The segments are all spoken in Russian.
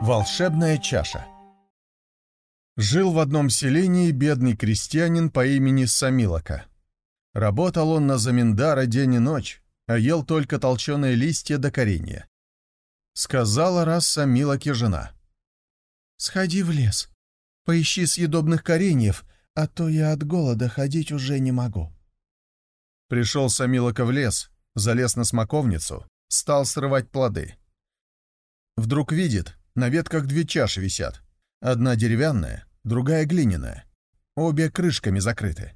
Волшебная чаша Жил в одном селении бедный крестьянин по имени Самилака. Работал он на заминдара день и ночь, а ел только толченые листья до коренья. Сказала раз Самилаке жена. «Сходи в лес, поищи съедобных кореньев, а то я от голода ходить уже не могу». Пришел Самилака в лес, залез на смоковницу, стал срывать плоды. Вдруг видит, на ветках две чаши висят. Одна деревянная, другая глиняная. Обе крышками закрыты.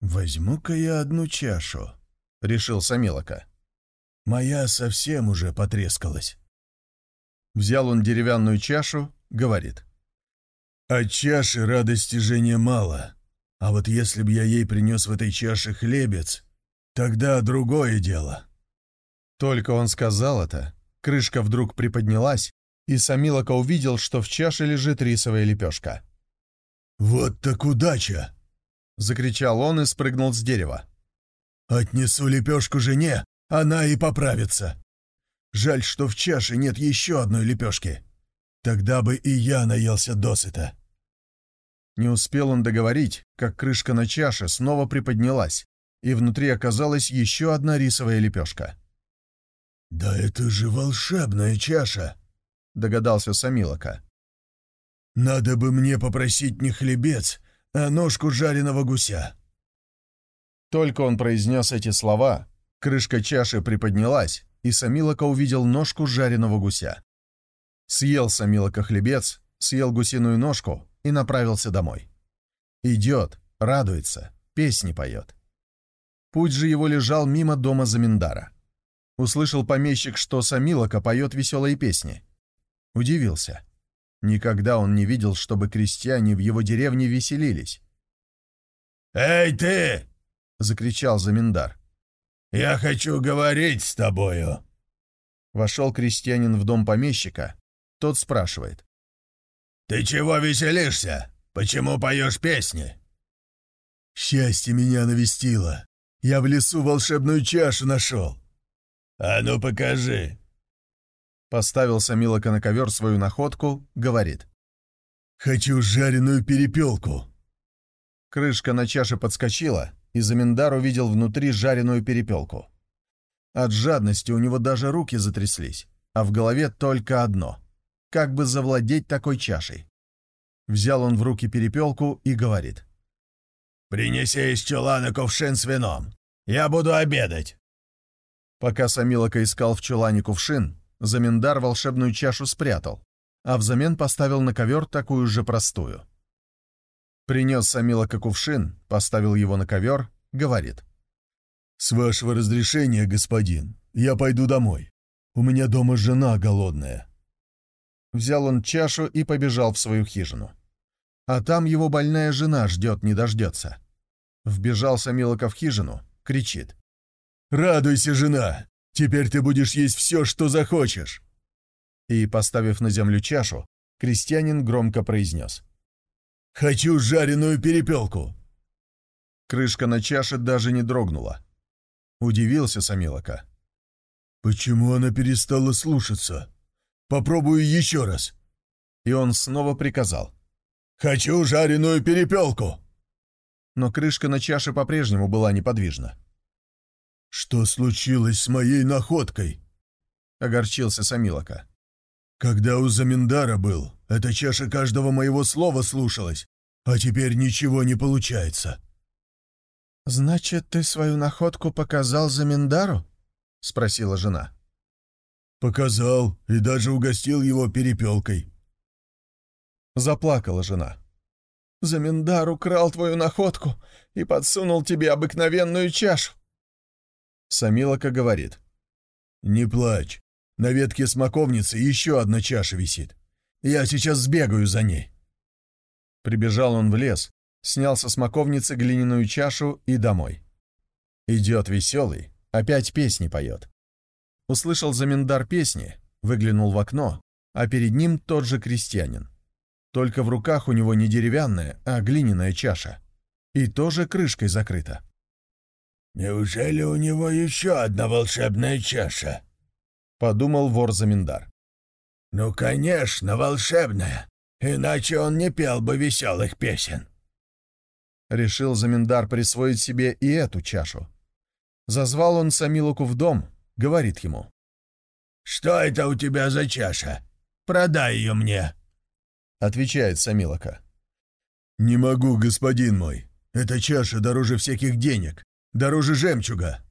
«Возьму-ка я одну чашу», — решил Самилока. «Моя совсем уже потрескалась». Взял он деревянную чашу, говорит. «От чаши радости Жене мало, а вот если б я ей принес в этой чаше хлебец, тогда другое дело». Только он сказал это, крышка вдруг приподнялась, и Самилока увидел, что в чаше лежит рисовая лепешка. «Вот так удача!» — закричал он и спрыгнул с дерева. «Отнесу лепешку жене, она и поправится. Жаль, что в чаше нет еще одной лепешки. Тогда бы и я наелся досыта». Не успел он договорить, как крышка на чаше снова приподнялась, и внутри оказалась еще одна рисовая лепешка. «Да это же волшебная чаша!» — догадался Самилока. «Надо бы мне попросить не хлебец, а ножку жареного гуся». Только он произнес эти слова, крышка чаши приподнялась, и Самилока увидел ножку жареного гуся. Съел Самилока хлебец, съел гусиную ножку и направился домой. Идет, радуется, песни поет. Путь же его лежал мимо дома Заминдара. Услышал помещик, что Самилока поет веселые песни. Удивился. Никогда он не видел, чтобы крестьяне в его деревне веселились. «Эй, ты!» — закричал Заминдар. «Я хочу говорить с тобою!» Вошел крестьянин в дом помещика. Тот спрашивает. «Ты чего веселишься? Почему поешь песни?» «Счастье меня навестило. Я в лесу волшебную чашу нашел». «А ну покажи!» Поставил Самилока на ковер свою находку, говорит. «Хочу жареную перепелку». Крышка на чаше подскочила, и Заминдар увидел внутри жареную перепелку. От жадности у него даже руки затряслись, а в голове только одно — как бы завладеть такой чашей. Взял он в руки перепелку и говорит. «Принеси из чулана кувшин с вином. Я буду обедать». Пока Самилока искал в чулане кувшин, Заминдар волшебную чашу спрятал, а взамен поставил на ковер такую же простую. Принес Самилока кувшин, поставил его на ковер, говорит. «С вашего разрешения, господин, я пойду домой. У меня дома жена голодная». Взял он чашу и побежал в свою хижину. А там его больная жена ждет, не дождется. Вбежал Самилока в хижину, кричит. «Радуйся, жена! Теперь ты будешь есть все, что захочешь!» И, поставив на землю чашу, крестьянин громко произнес. «Хочу жареную перепелку!» Крышка на чаше даже не дрогнула. Удивился Самилока. «Почему она перестала слушаться? Попробую еще раз!» И он снова приказал. «Хочу жареную перепелку!» Но крышка на чаше по-прежнему была неподвижна. «Что случилось с моей находкой?» — огорчился Самилока. «Когда у Заминдара был, эта чаша каждого моего слова слушалась, а теперь ничего не получается». «Значит, ты свою находку показал Заминдару?» — спросила жена. «Показал и даже угостил его перепелкой». Заплакала жена. «Заминдар украл твою находку и подсунул тебе обыкновенную чашу. Самилока говорит. «Не плачь. На ветке смоковницы еще одна чаша висит. Я сейчас сбегаю за ней». Прибежал он в лес, снял со смоковницы глиняную чашу и домой. Идет веселый, опять песни поет. Услышал заминдар песни, выглянул в окно, а перед ним тот же крестьянин. Только в руках у него не деревянная, а глиняная чаша. И тоже крышкой закрыта. «Неужели у него еще одна волшебная чаша?» — подумал вор-заминдар. «Ну, конечно, волшебная, иначе он не пел бы веселых песен». Решил заминдар присвоить себе и эту чашу. Зазвал он Самилоку в дом, говорит ему. «Что это у тебя за чаша? Продай ее мне!» Отвечает Самилока. «Не могу, господин мой. Эта чаша дороже всяких денег, дороже жемчуга».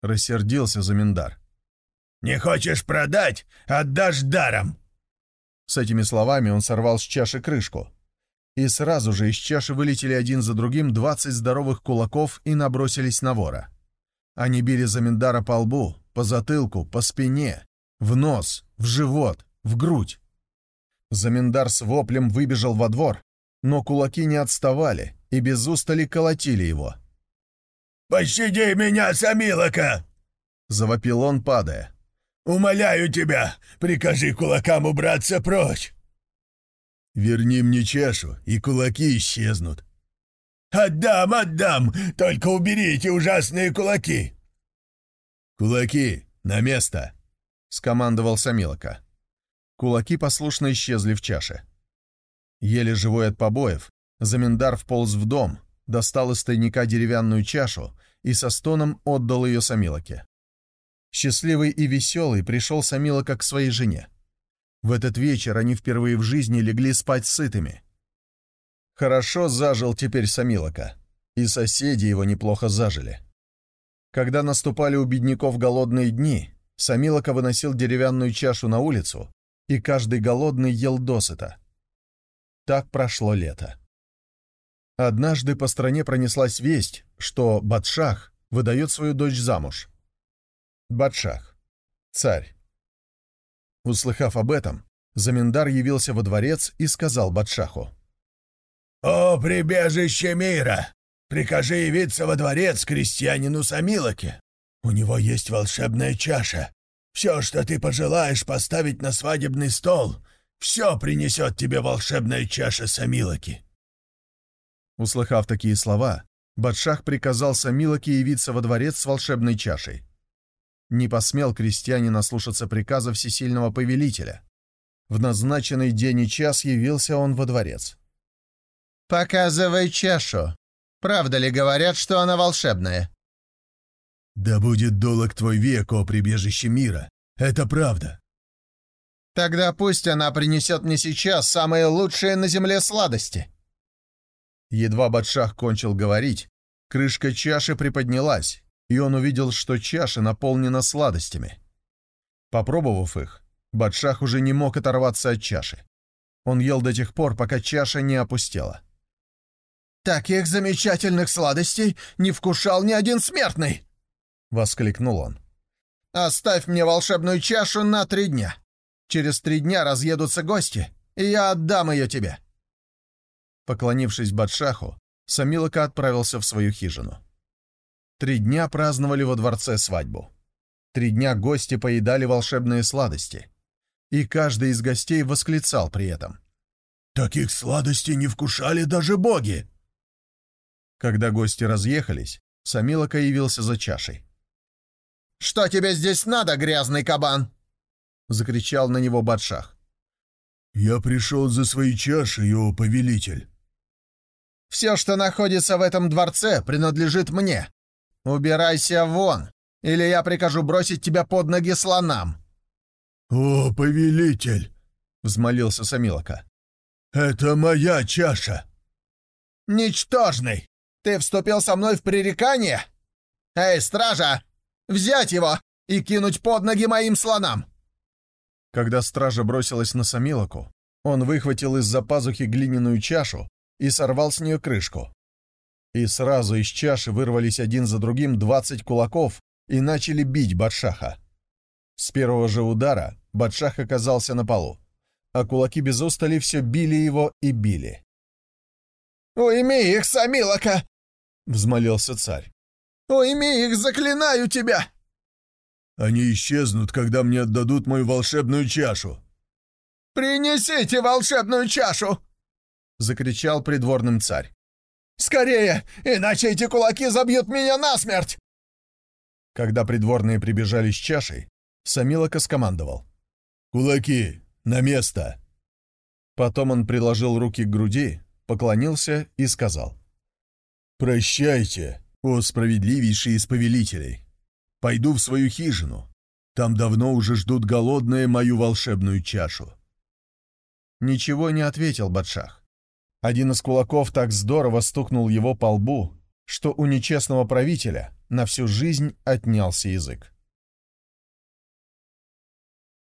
Рассердился Заминдар. «Не хочешь продать? Отдашь даром!» С этими словами он сорвал с чаши крышку. И сразу же из чаши вылетели один за другим двадцать здоровых кулаков и набросились на вора. Они били Заминдара по лбу, по затылку, по спине, в нос, в живот, в грудь. Заминдар с воплем выбежал во двор, но кулаки не отставали и без устали колотили его. «Пощади меня, Самилока!» — завопил он, падая. «Умоляю тебя, прикажи кулакам убраться прочь!» «Верни мне чашу, и кулаки исчезнут!» «Отдам, отдам! Только убери эти ужасные кулаки!» «Кулаки, на место!» — скомандовал Самилока. Кулаки послушно исчезли в чаше. Еле живой от побоев, Заминдар вполз в дом, достал из тайника деревянную чашу и со стоном отдал ее Самилоке. Счастливый и веселый пришел Самилока к своей жене. В этот вечер они впервые в жизни легли спать сытыми. Хорошо зажил теперь Самилока, и соседи его неплохо зажили. Когда наступали у бедняков голодные дни, Самилока выносил деревянную чашу на улицу и каждый голодный ел досыта. Так прошло лето. Однажды по стране пронеслась весть, что Батшах выдает свою дочь замуж. Батшах. Царь. Услыхав об этом, Заминдар явился во дворец и сказал Батшаху. «О, прибежище мира! Прикажи явиться во дворец крестьянину Самилоке. У него есть волшебная чаша. Все, что ты пожелаешь поставить на свадебный стол, все принесет тебе волшебная чаша Самилоки». Услыхав такие слова, Батшах приказал Самилоке явиться во дворец с волшебной чашей. Не посмел крестьянин ослушаться приказа всесильного повелителя. В назначенный день и час явился он во дворец. «Показывай чашу. Правда ли говорят, что она волшебная?» «Да будет долг твой век, о прибежище мира! Это правда!» «Тогда пусть она принесет мне сейчас самые лучшие на земле сладости!» Едва Батшах кончил говорить, крышка чаши приподнялась, и он увидел, что чаша наполнена сладостями. Попробовав их, Батшах уже не мог оторваться от чаши. Он ел до тех пор, пока чаша не опустела. «Таких замечательных сладостей не вкушал ни один смертный!» — воскликнул он. «Оставь мне волшебную чашу на три дня. Через три дня разъедутся гости, и я отдам ее тебе». Поклонившись Батшаху, Самилока отправился в свою хижину. Три дня праздновали во дворце свадьбу. Три дня гости поедали волшебные сладости. И каждый из гостей восклицал при этом. «Таких сладостей не вкушали даже боги!» Когда гости разъехались, Самилока явился за чашей. «Что тебе здесь надо, грязный кабан?» — закричал на него Батшах. «Я пришел за своей чашей, о повелитель!» «Все, что находится в этом дворце, принадлежит мне. Убирайся вон, или я прикажу бросить тебя под ноги слонам!» «О, повелитель!» — взмолился Самилока. «Это моя чаша!» «Ничтожный! Ты вступил со мной в пререкание? Эй, стража! Взять его и кинуть под ноги моим слонам!» Когда стража бросилась на Самилоку, он выхватил из-за пазухи глиняную чашу и сорвал с нее крышку. И сразу из чаши вырвались один за другим двадцать кулаков и начали бить Батшаха. С первого же удара Батшах оказался на полу, а кулаки без устали все били его и били. «Уйми их, Самилока!» — взмолился царь. «Уйми их, заклинаю тебя!» «Они исчезнут, когда мне отдадут мою волшебную чашу!» «Принесите волшебную чашу!» — закричал придворным царь. «Скорее, иначе эти кулаки забьют меня насмерть!» Когда придворные прибежали с чашей, Самилока скомандовал. «Кулаки, на место!» Потом он приложил руки к груди, поклонился и сказал. «Прощайте, о справедливейшие из повелителей! Пойду в свою хижину. Там давно уже ждут голодные мою волшебную чашу». Ничего не ответил Батшах. Один из кулаков так здорово стукнул его по лбу, что у нечестного правителя на всю жизнь отнялся язык.